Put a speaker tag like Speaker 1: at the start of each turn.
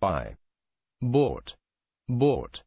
Speaker 1: buy, bought, bought.